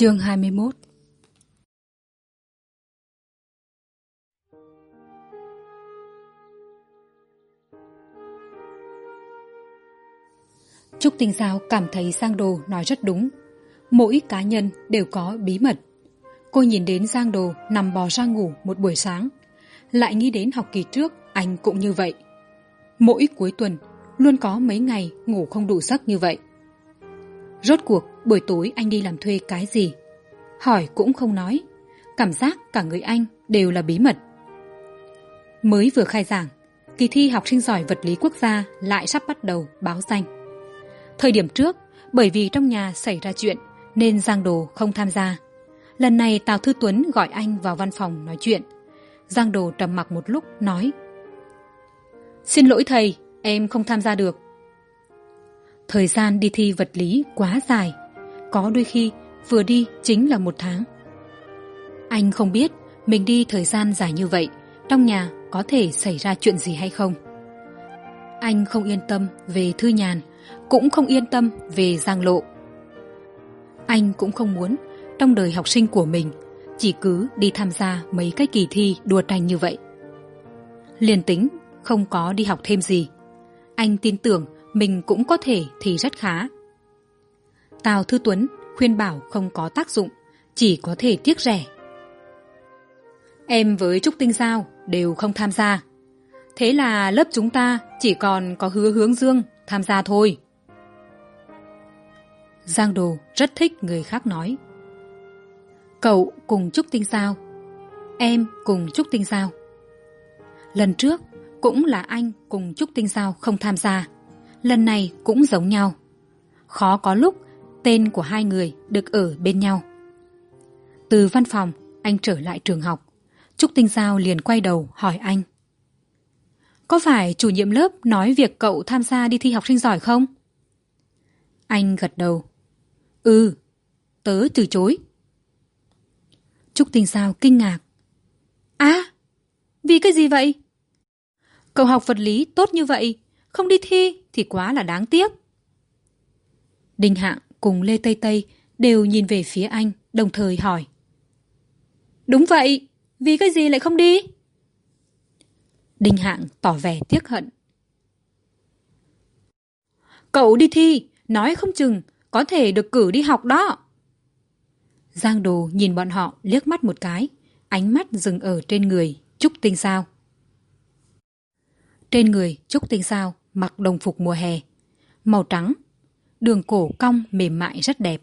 Chương hai mươi 21 Trúc Tinh Giao cảm thấy Giang Đồ nói rất đúng. Mỗi cá nhân đều có bí mật. Cô nhìn đến Giang Đồ nằm bò ra ngủ một buổi sáng. Lại nghĩ đến học kỳ trước, anh cũng như vậy. Mỗi cuối tuần, luôn có mấy ngày ngủ không đủ giấc như vậy. Rốt cuộc, buổi tối anh đi làm thuê cái gì? Hỏi cũng không nói. Cảm giác cả người anh đều là bí mật. Mới vừa khai giảng, kỳ thi học sinh giỏi vật lý quốc gia lại sắp bắt đầu báo danh. Thời điểm trước, bởi vì trong nhà xảy ra chuyện nên Giang Đồ không tham gia. Lần này Tào Thư Tuấn gọi anh vào văn phòng nói chuyện. Giang Đồ trầm mặc một lúc nói Xin lỗi thầy, em không tham gia được. Thời gian đi thi vật lý quá dài, có đôi khi vừa đi chính là một tháng. Anh không biết mình đi thời gian dài như vậy, trong nhà có thể xảy ra chuyện gì hay không. Anh không yên tâm về Thư Nhàn, cũng không yên tâm về Giang Lộ. Anh cũng không muốn trong đời học sinh của mình chỉ cứ đi tham gia mấy cái kỳ thi đua tranh như vậy. Liền tính không có đi học thêm gì. Anh tin tưởng mình cũng có thể thì rất khá. Tào Thư Tuấn khuyên bảo không có tác dụng, chỉ có thể tiếc rẻ. Em với Trúc Tinh Giao đều không tham gia. Thế là lớp chúng ta chỉ còn có hứa hướng dương tham gia thôi. Giang Đồ rất thích người khác nói. Cậu cùng Trúc Tinh Giao. Em cùng Trúc Tinh Giao. Lần trước cũng là anh cùng Trúc Tinh Giao không tham gia. Lần này cũng giống nhau. Khó có lúc tên của hai người được ở bên nhau. Từ văn phòng, anh trở lại trường học. Trúc Tinh Giao liền quay đầu hỏi anh. Có phải chủ nhiệm lớp nói việc cậu tham gia đi thi học sinh giỏi không? Anh gật đầu. Ừ, tớ từ chối. Trúc Tinh Giao kinh ngạc. À, vì cái gì vậy? Cậu học vật lý tốt như vậy, không đi thi thì quá là đáng tiếc. Đinh Hạng cùng Lê Tây Tây đều nhìn về phía anh, đồng thời hỏi. Đúng vậy, vì cái gì lại không đi? Đinh Hạng tỏ vẻ tiếc hận. Cậu đi thi, nói không chừng, có thể được cử đi học đó. Giang Đồ nhìn bọn họ liếc mắt một cái, ánh mắt dừng ở trên người Trúc Tinh Sao. Trên người Trúc Tinh Sao mặc đồng phục mùa hè, màu trắng, đường cổ cong mềm mại rất đẹp.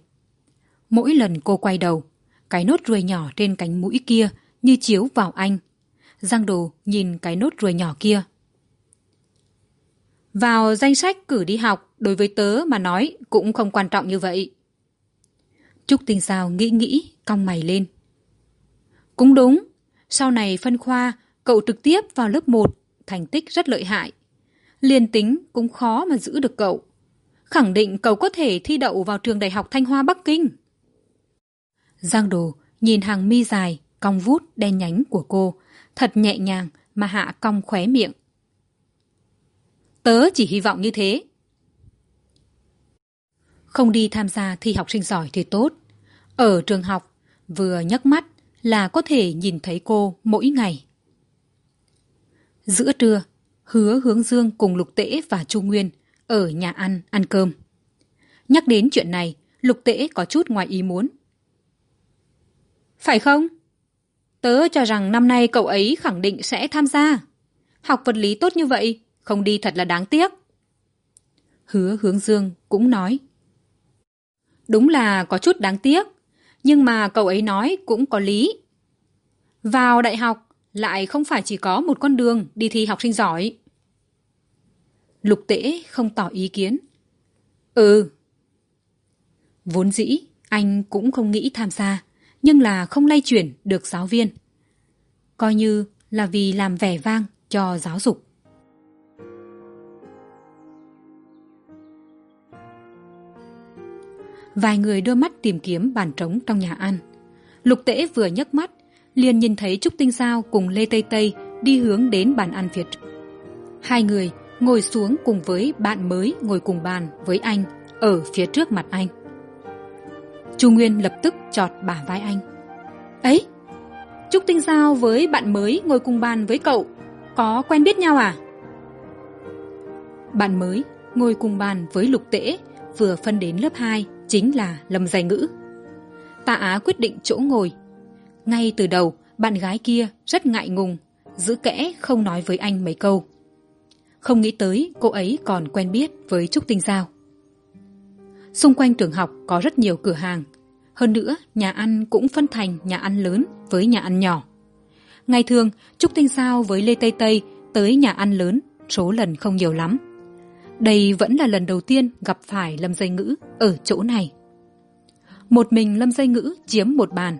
Mỗi lần cô quay đầu, cái nốt ruồi nhỏ trên cánh mũi kia như chiếu vào anh. Giang Đồ nhìn cái nốt ruồi nhỏ kia. Vào danh sách cử đi học đối với tớ mà nói cũng không quan trọng như vậy. Trúc Tinh Sao nghĩ nghĩ, cong mày lên. Cũng đúng, sau này phân khoa, cậu trực tiếp vào lớp một, thành tích rất lợi hại. Liên tính cũng khó mà giữ được cậu. Khẳng định cậu có thể thi đậu vào trường đại học Thanh Hoa Bắc Kinh. Giang Đồ nhìn hàng mi dài, cong vút đen nhánh của cô, thật nhẹ nhàng mà hạ cong khóe miệng. Tớ chỉ hy vọng như thế. Không đi tham gia thi học sinh giỏi thì tốt. Ở trường học, vừa nhấc mắt là có thể nhìn thấy cô mỗi ngày. Giữa trưa, hứa hướng dương cùng lục tễ và chu nguyên ở nhà ăn ăn cơm. Nhắc đến chuyện này, lục tễ có chút ngoài ý muốn. Phải không? Tớ cho rằng năm nay cậu ấy khẳng định sẽ tham gia. Học vật lý tốt như vậy, không đi thật là đáng tiếc. Hứa hướng dương cũng nói. Đúng là có chút đáng tiếc, nhưng mà cậu ấy nói cũng có lý. Vào đại học lại không phải chỉ có một con đường đi thi học sinh giỏi. Lục tễ không tỏ ý kiến. Ừ. Vốn dĩ, anh cũng không nghĩ tham gia, nhưng là không lay chuyển được giáo viên. Coi như là vì làm vẻ vang cho giáo dục. Vài người đưa mắt tìm kiếm bàn trống trong nhà ăn. Lục tễ vừa nhấc mắt, liền nhìn thấy Trúc Tinh Sao cùng Lê Tây Tây đi hướng đến bàn ăn phía trước. Hai người ngồi xuống cùng với bạn mới ngồi cùng bàn với anh ở phía trước mặt anh. Chu nguyên lập tức chọt bả vai anh. Ấy, trúc tinh giao với bạn mới ngồi cùng bàn với cậu? Có quen biết nhau à? Bạn mới ngồi cùng bàn với lục tễ vừa phân đến lớp hai chính là lâm giai ngữ. Tạ á quyết định chỗ ngồi. Ngay từ đầu, bạn gái kia rất ngại ngùng, giữ kẽ không nói với anh mấy câu không nghĩ tới cô ấy còn quen biết với trúc tinh giao. Xung quanh trường học có rất nhiều cửa hàng. Hơn nữa, nhà ăn cũng phân thành nhà ăn lớn với nhà ăn nhỏ. Ngày thường, trúc tinh giao với lê tây tây tới nhà ăn lớn số lần không nhiều lắm. Đây vẫn là lần đầu tiên gặp phải lâm dây ngữ ở chỗ này. Một mình lâm dây ngữ chiếm một bàn.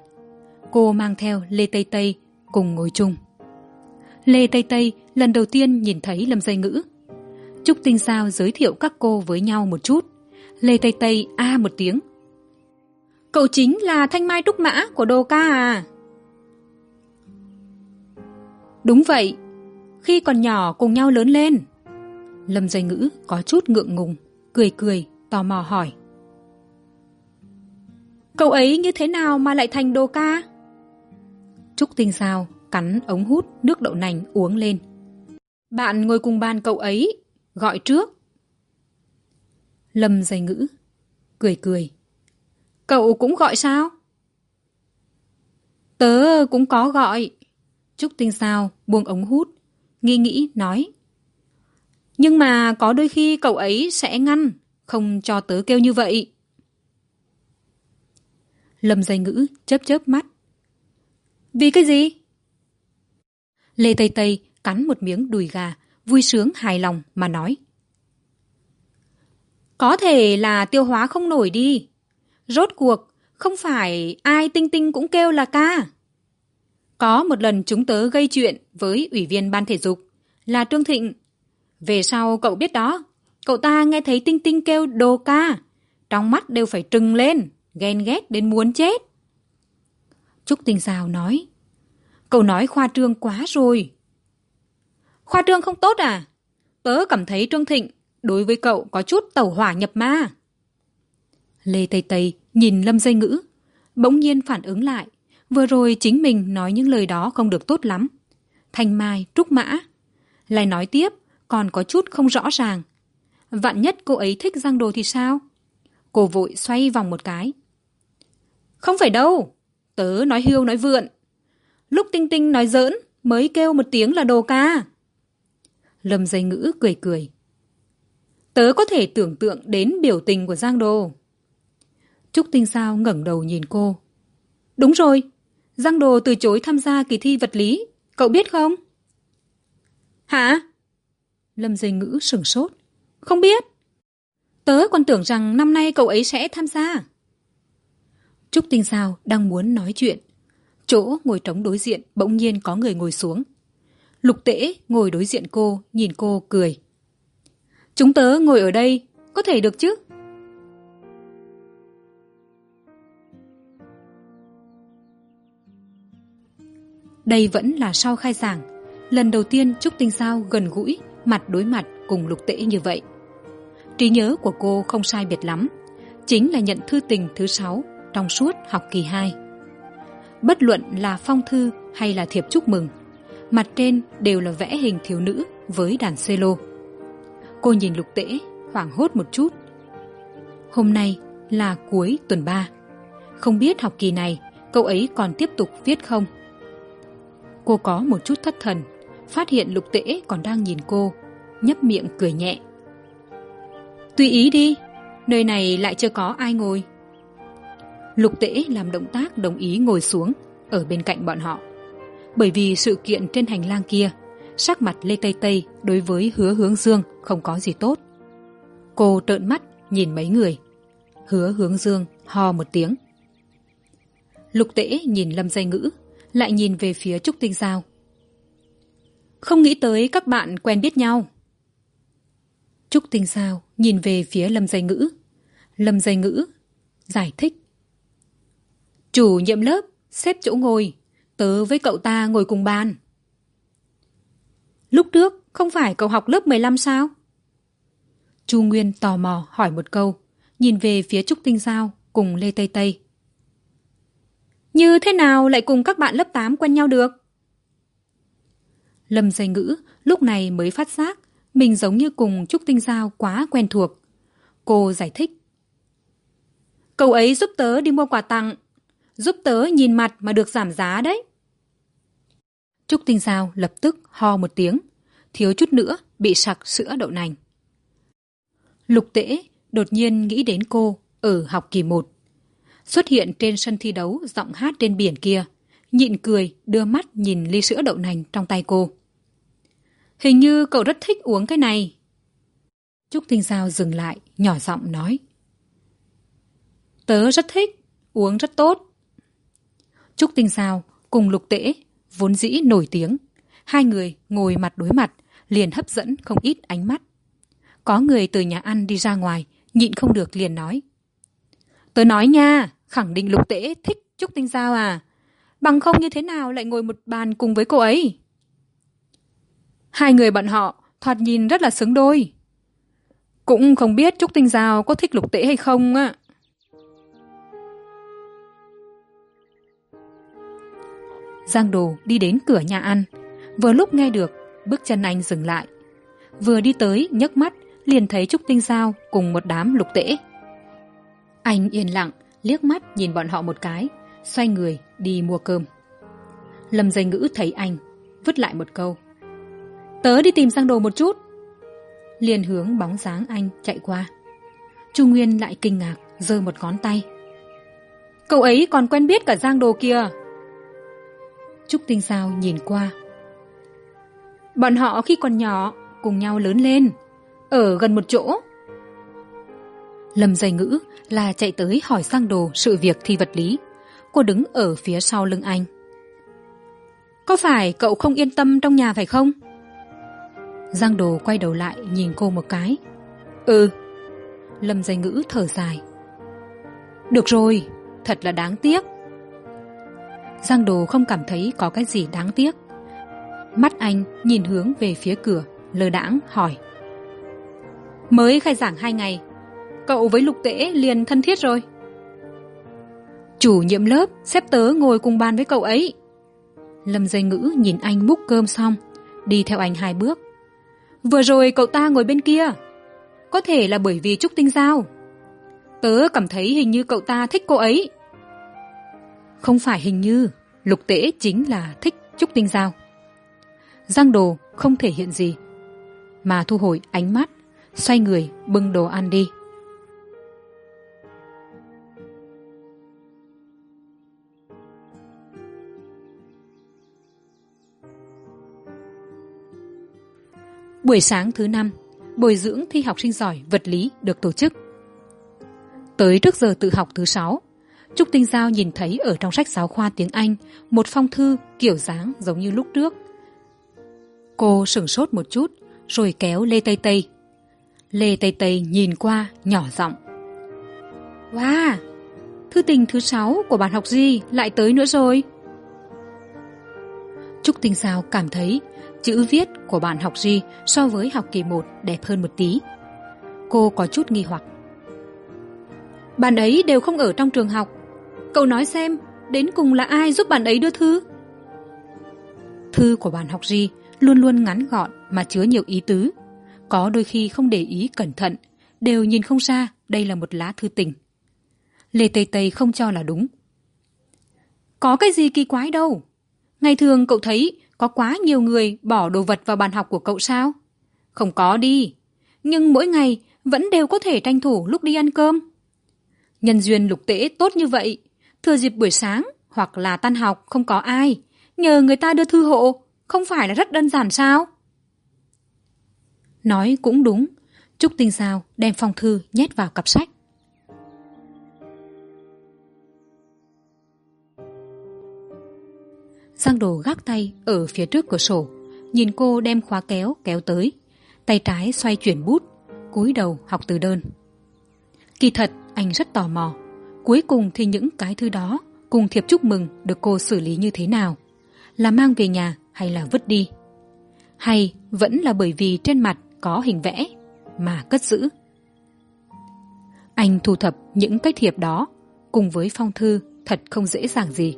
Cô mang theo lê tây tây cùng ngồi chung lê tây tây lần đầu tiên nhìn thấy lâm dây ngữ. Trúc tinh sao giới thiệu các cô với nhau một chút. Lê tây tây a một tiếng. Cậu chính là thanh mai trúc mã của đồ ca à? Đúng vậy. Khi còn nhỏ cùng nhau lớn lên. Lâm dây ngữ có chút ngượng ngùng, cười cười, tò mò hỏi. Cậu ấy như thế nào mà lại thành đồ ca? Trúc tinh sao cắn, ống hút, nước đậu nành uống lên. Bạn ngồi cùng bàn cậu ấy, gọi trước. Lâm dây ngữ, cười cười. Cậu cũng gọi sao? Tớ cũng có gọi. Trúc tinh sao buông ống hút, nghi nghĩ, nói. Nhưng mà có đôi khi cậu ấy sẽ ngăn, không cho tớ kêu như vậy. Lâm dây ngữ chớp chớp mắt. Vì cái gì? Lê tây tây cắn một miếng đùi gà, vui sướng hài lòng mà nói. Có thể là tiêu hóa không nổi đi. Rốt cuộc, không phải ai tinh tinh cũng kêu là ca. Có một lần chúng tớ gây chuyện với ủy viên ban thể dục, là trương thịnh. Về sau cậu biết đó, cậu ta nghe thấy tinh tinh kêu đồ ca, trong mắt đều phải trừng lên, ghen ghét đến muốn chết. Trúc tinh sao nói cậu nói khoa trương quá rồi. Khoa trương không tốt à? Tớ cảm thấy trương thịnh đối với cậu có chút tẩu hỏa nhập ma. Lê tây tây nhìn lâm dây ngữ, bỗng nhiên phản ứng lại. Vừa rồi chính mình nói những lời đó không được tốt lắm. Thanh mai, trúc mã, lại nói tiếp, còn có chút không rõ ràng. Vạn nhất cô ấy thích giang đồ thì sao? Cô vội xoay vòng một cái. Không phải đâu, tớ nói hiêu nói vượn lúc tinh tinh nói giỡn, mới kêu một tiếng là đồ ca. Lâm dây ngữ cười cười. Tớ có thể tưởng tượng đến biểu tình của giang đồ trúc tinh sao ngẩng đầu nhìn cô. Đúng rồi, giang đồ từ chối tham gia kỳ thi vật lý, cậu biết không? Hả? Lâm dây ngữ sửng sốt. Không biết. Tớ còn tưởng rằng năm nay cậu ấy sẽ tham gia. Trúc tinh sao đang muốn nói chuyện chỗ ngồi trống đối diện, bỗng nhiên có người ngồi xuống. Lục tễ ngồi đối diện cô, nhìn cô cười. Chúng tớ ngồi ở đây, có thể được chứ? Đây vẫn là sau khai giảng. Lần đầu tiên trúc tinh sao gần gũi, mặt đối mặt cùng lục tễ như vậy. Trí nhớ của cô không sai biệt lắm. Chính là nhận thư tình thứ sáu trong suốt học kỳ hai bất luận là phong thư hay là thiệp chúc mừng, mặt trên đều là vẽ hình thiếu nữ với đàn cello cô nhìn lục tễ, hoảng hốt một chút. Hôm nay là cuối tuần ba. Không biết học kỳ này cậu ấy còn tiếp tục viết không? Cô có một chút thất thần, phát hiện lục tễ còn đang nhìn cô, nhấp miệng cười nhẹ. Tùy ý đi, nơi này lại chưa có ai ngồi lục tễ làm động tác đồng ý ngồi xuống, ở bên cạnh bọn họ. Bởi vì sự kiện trên hành lang kia, sắc mặt lê tây tây đối với hứa hướng dương không có gì tốt. Cô trợn mắt nhìn mấy người. Hứa hướng dương ho một tiếng. Lục tễ nhìn lâm dây ngữ, lại nhìn về phía trúc tinh giao. Không nghĩ tới các bạn quen biết nhau. Trúc tinh giao nhìn về phía lâm dây ngữ. Lâm dây ngữ giải thích chủ nhiệm lớp, xếp chỗ ngồi. Tớ với cậu ta ngồi cùng bàn. Lúc trước, không phải cậu học lớp mười lăm sao? Chu nguyên tò mò hỏi một câu, nhìn về phía trúc tinh giao cùng lê tây tây. Như thế nào lại cùng các bạn lớp tám quen nhau được? Lâm dây ngữ lúc này mới phát giác mình giống như cùng trúc tinh giao quá quen thuộc. Cô giải thích. Cậu ấy giúp tớ đi mua quà tặng giúp tớ nhìn mặt mà được giảm giá đấy. Trúc tinh giao lập tức ho một tiếng, thiếu chút nữa bị sặc sữa đậu nành. Lục tễ đột nhiên nghĩ đến cô ở học kỳ một. Xuất hiện trên sân thi đấu giọng hát trên biển kia, nhịn cười đưa mắt nhìn ly sữa đậu nành trong tay cô. Hình như cậu rất thích uống cái này. Trúc tinh giao dừng lại, nhỏ giọng nói. Tớ rất thích, uống rất tốt trúc tinh giao cùng lục tễ vốn dĩ nổi tiếng. Hai người ngồi mặt đối mặt, liền hấp dẫn không ít ánh mắt. Có người từ nhà ăn đi ra ngoài, nhịn không được liền nói. Tớ nói nha, khẳng định lục tễ thích trúc tinh giao à. Bằng không như thế nào lại ngồi một bàn cùng với cô ấy? Hai người bọn họ thoạt nhìn rất là xứng đôi. Cũng không biết trúc tinh giao có thích lục tễ hay không á. Giang đồ đi đến cửa nhà ăn. Vừa lúc nghe được, bước chân anh dừng lại. Vừa đi tới, nhấc mắt, liền thấy trúc tinh giao cùng một đám lục tễ. Anh yên lặng, liếc mắt nhìn bọn họ một cái, xoay người đi mua cơm. Lâm dây ngữ thấy anh, vứt lại một câu. Tớ đi tìm giang đồ một chút. Liền hướng bóng dáng anh chạy qua. Chu nguyên lại kinh ngạc, giơ một ngón tay. Cậu ấy còn quen biết cả giang đồ kia trúc tinh sao nhìn qua. Bọn họ khi còn nhỏ cùng nhau lớn lên ở gần một chỗ. Lâm dây ngữ là chạy tới hỏi sang đồ sự việc thi vật lý. Cô đứng ở phía sau lưng anh. Có phải cậu không yên tâm trong nhà phải không? Giang đồ quay đầu lại nhìn cô một cái. Ừ. Lâm dây ngữ thở dài. Được rồi thật là đáng tiếc giang đồ không cảm thấy có cái gì đáng tiếc. Mắt anh nhìn hướng về phía cửa lơ đãng hỏi. Mới khai giảng hai ngày, cậu với lục tễ liền thân thiết rồi. Chủ nhiệm lớp xếp tớ ngồi cùng bàn với cậu ấy. Lâm dây ngữ nhìn anh múc cơm xong, đi theo anh hai bước. Vừa rồi cậu ta ngồi bên kia. Có thể là bởi vì trúc tinh giao. Tớ cảm thấy hình như cậu ta thích cô ấy không phải hình như lục tễ chính là thích trúc tinh giao giang đồ không thể hiện gì, mà thu hồi ánh mắt, xoay người bưng đồ ăn đi. Buổi sáng thứ năm, bồi dưỡng thi học sinh giỏi vật lý được tổ chức. Tới trước giờ tự học thứ sáu trúc tinh giao nhìn thấy ở trong sách giáo khoa tiếng anh một phong thư kiểu dáng giống như lúc trước. Cô sửng sốt một chút, rồi kéo lê tây tây. Lê tây tây nhìn qua, nhỏ giọng. Wow, thư tình thứ sáu của bạn học Di lại tới nữa rồi. Trúc tinh giao cảm thấy chữ viết của bạn học Di so với học kỳ một đẹp hơn một tí. Cô có chút nghi hoặc. Bạn ấy đều không ở trong trường học cậu nói xem đến cùng là ai giúp bạn ấy đưa thư? Thư của bạn học gì luôn luôn ngắn gọn mà chứa nhiều ý tứ. Có đôi khi không để ý cẩn thận đều nhìn không ra đây là một lá thư tình. Lê tây tây không cho là đúng. Có cái gì kỳ quái đâu. Ngày thường cậu thấy có quá nhiều người bỏ đồ vật vào bàn học của cậu sao? Không có đi. Nhưng mỗi ngày vẫn đều có thể tranh thủ lúc đi ăn cơm. Nhân duyên lục tễ tốt như vậy thừa dịp buổi sáng hoặc là tan học không có ai, nhờ người ta đưa thư hộ, không phải là rất đơn giản sao? Nói cũng đúng, trúc tinh sao đem phong thư nhét vào cặp sách. Giang đồ gác tay ở phía trước cửa sổ, nhìn cô đem khóa kéo kéo tới, tay trái xoay chuyển bút, cúi đầu học từ đơn. Kỳ thật, anh rất tò mò cuối cùng thì những cái thư đó, cùng thiệp chúc mừng được cô xử lý như thế nào? Là mang về nhà hay là vứt đi? Hay vẫn là bởi vì trên mặt có hình vẽ mà cất giữ? Anh thu thập những cái thiệp đó cùng với phong thư thật không dễ dàng gì.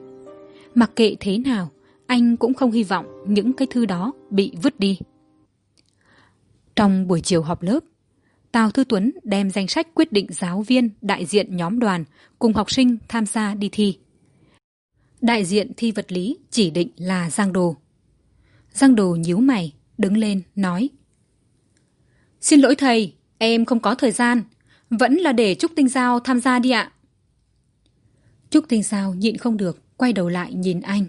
Mặc kệ thế nào, anh cũng không hy vọng những cái thư đó bị vứt đi. Trong buổi chiều họp lớp tào thư tuấn đem danh sách quyết định giáo viên đại diện nhóm đoàn cùng học sinh tham gia đi thi. Đại diện thi vật lý chỉ định là giang đồ. Giang đồ nhíu mày, đứng lên, nói, xin lỗi thầy, em không có thời gian. Vẫn là để trúc tinh giao tham gia đi ạ. Trúc tinh giao nhịn không được, quay đầu lại nhìn anh.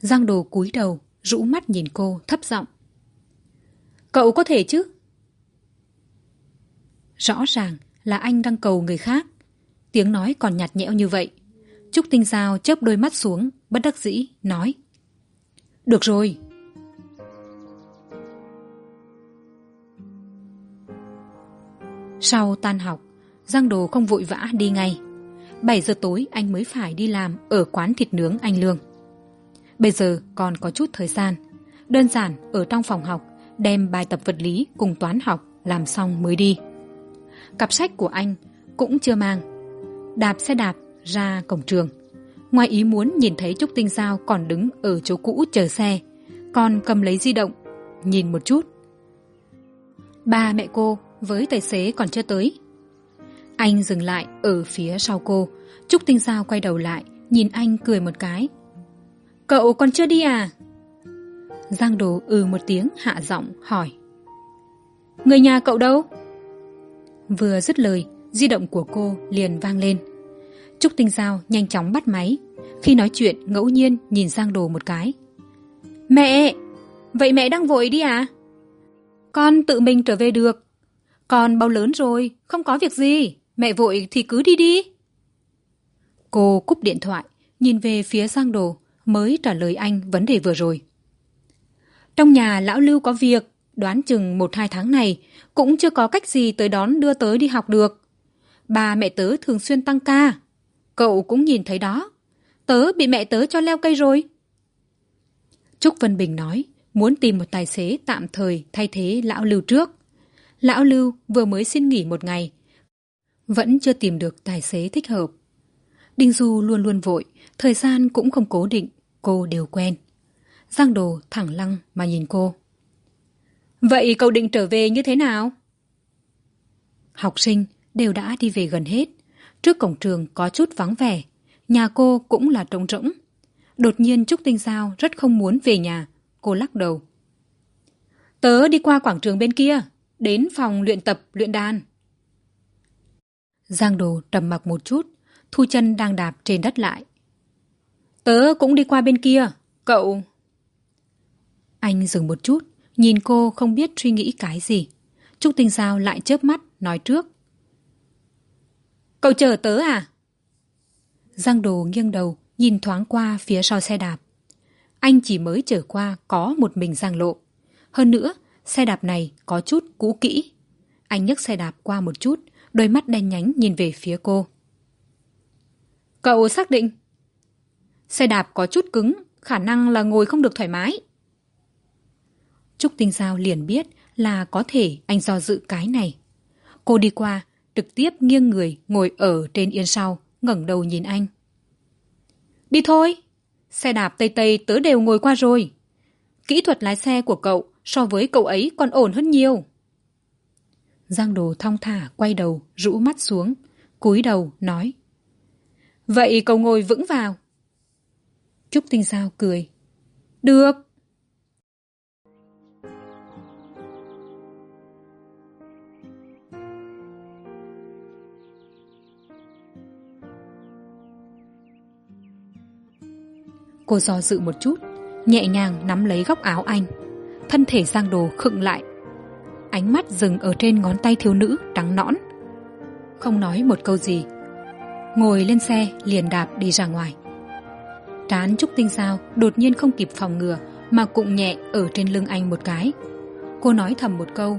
Giang đồ cúi đầu, rũ mắt nhìn cô, thấp giọng, cậu có thể chứ? Rõ ràng là anh đang cầu người khác. Tiếng nói còn nhạt nhẽo như vậy. Trúc tinh giao chớp đôi mắt xuống, bất đắc dĩ, nói. Được rồi. Sau tan học, giang đồ không vội vã đi ngay. Bảy giờ tối, anh mới phải đi làm ở quán thịt nướng anh lương. Bây giờ còn có chút thời gian. Đơn giản ở trong phòng học, đem bài tập vật lý cùng toán học làm xong mới đi cặp sách của anh cũng chưa mang. Đạp xe đạp ra cổng trường. Ngoài ý muốn nhìn thấy trúc tinh giao còn đứng ở chỗ cũ chờ xe, còn cầm lấy di động, nhìn một chút. Ba mẹ cô với tài xế còn chưa tới. Anh dừng lại ở phía sau cô. Trúc tinh giao quay đầu lại, nhìn anh cười một cái. Cậu còn chưa đi à? Giang đồ ừ một tiếng hạ giọng hỏi. Người nhà cậu đâu? Vừa dứt lời, di động của cô liền vang lên. Trúc tinh giao nhanh chóng bắt máy. Khi nói chuyện, ngẫu nhiên nhìn sang đồ một cái. Mẹ, vậy mẹ đang vội đi à? Con tự mình trở về được. Con bao lớn rồi, không có việc gì. Mẹ vội thì cứ đi đi. Cô cúp điện thoại, nhìn về phía giang đồ, mới trả lời anh vấn đề vừa rồi. Trong nhà lão lưu có việc đoán chừng một hai tháng này, cũng chưa có cách gì tới đón đưa tới đi học được. Ba mẹ tớ thường xuyên tăng ca. Cậu cũng nhìn thấy đó. Tớ bị mẹ tớ cho leo cây rồi. Trúc vân bình nói, muốn tìm một tài xế tạm thời thay thế lão lưu trước. Lão lưu vừa mới xin nghỉ một ngày, vẫn chưa tìm được tài xế thích hợp. Đinh du luôn luôn vội, thời gian cũng không cố định, cô đều quen. Giang đồ thẳng lăng mà nhìn cô vậy cậu định trở về như thế nào? Học sinh đều đã đi về gần hết. Trước cổng trường có chút vắng vẻ nhà cô cũng là trống rỗng. Đột nhiên trúc tinh giao rất không muốn về nhà. Cô lắc đầu. Tớ đi qua quảng trường bên kia đến phòng luyện tập luyện đàn. Giang đồ trầm mặc một chút thu chân đang đạp trên đất lại. Tớ cũng đi qua bên kia cậu. Anh dừng một chút nhìn cô không biết suy nghĩ cái gì. Trúc tinh giao lại chớp mắt, nói trước. Cậu chờ tớ à? Giang đồ nghiêng đầu, nhìn thoáng qua phía sau xe đạp. Anh chỉ mới trở qua có một mình giang lộ. Hơn nữa, xe đạp này có chút cũ kỹ. Anh nhấc xe đạp qua một chút, đôi mắt đen nhánh nhìn về phía cô. Cậu xác định? Xe đạp có chút cứng, khả năng là ngồi không được thoải mái trúc tinh giao liền biết là có thể anh do dự cái này. Cô đi qua, trực tiếp nghiêng người ngồi ở trên yên sau, ngẩng đầu nhìn anh. Đi thôi, xe đạp tây tây tớ đều ngồi qua rồi. Kỹ thuật lái xe của cậu so với cậu ấy còn ổn hơn nhiều. Giang đồ thong thả quay đầu, rũ mắt xuống, cúi đầu nói, vậy cậu ngồi vững vào. Trúc tinh giao cười, được. Cô do dự một chút, nhẹ nhàng nắm lấy góc áo anh. Thân thể giang đồ khựng lại. Ánh mắt dừng ở trên ngón tay thiếu nữ trắng nõn. Không nói một câu gì. Ngồi lên xe, liền đạp đi ra ngoài. Trán trúc tinh sao đột nhiên không kịp phòng ngừa, mà cụng nhẹ ở trên lưng anh một cái. Cô nói thầm một câu.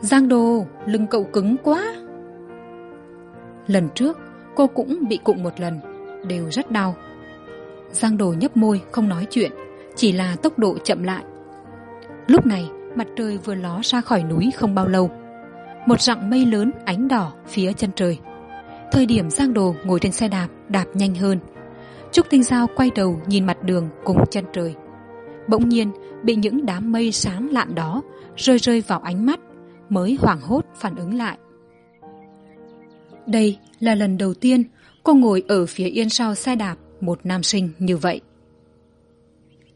Giang đồ, lưng cậu cứng quá. Lần trước, cô cũng bị cụng một lần, đều rất đau giang đồ nhấp môi, không nói chuyện, chỉ là tốc độ chậm lại. Lúc này, mặt trời vừa ló ra khỏi núi không bao lâu. Một rặng mây lớn, ánh đỏ phía chân trời. Thời điểm giang đồ ngồi trên xe đạp đạp nhanh hơn. Trúc tinh giao quay đầu nhìn mặt đường cùng chân trời. Bỗng nhiên, bị những đám mây sáng lạn đó rơi rơi vào ánh mắt, mới hoảng hốt phản ứng lại. Đây là lần đầu tiên cô ngồi ở phía yên sau xe đạp một nam sinh như vậy.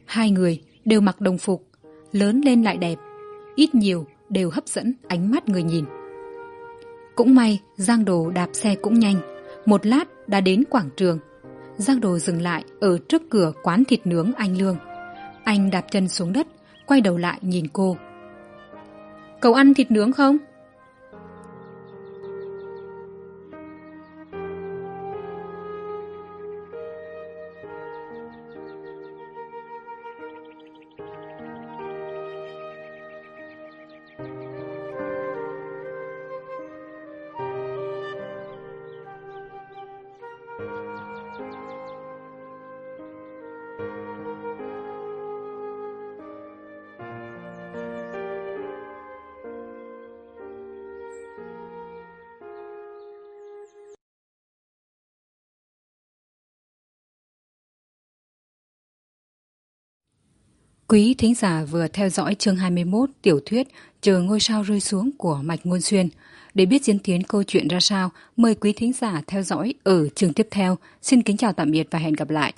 Hai người đều mặc đồng phục, lớn lên lại đẹp, ít nhiều đều hấp dẫn ánh mắt người nhìn. Cũng may, giang đồ đạp xe cũng nhanh, một lát đã đến quảng trường. Giang đồ dừng lại ở trước cửa quán thịt nướng anh lương. Anh đạp chân xuống đất, quay đầu lại nhìn cô. Cậu ăn thịt nướng không? Quý thính giả vừa theo dõi chương 21 tiểu thuyết Chờ ngôi sao rơi xuống của Mạch Ngôn Xuyên. Để biết diễn tiến câu chuyện ra sao, mời quý thính giả theo dõi ở chương tiếp theo. Xin kính chào tạm biệt và hẹn gặp lại.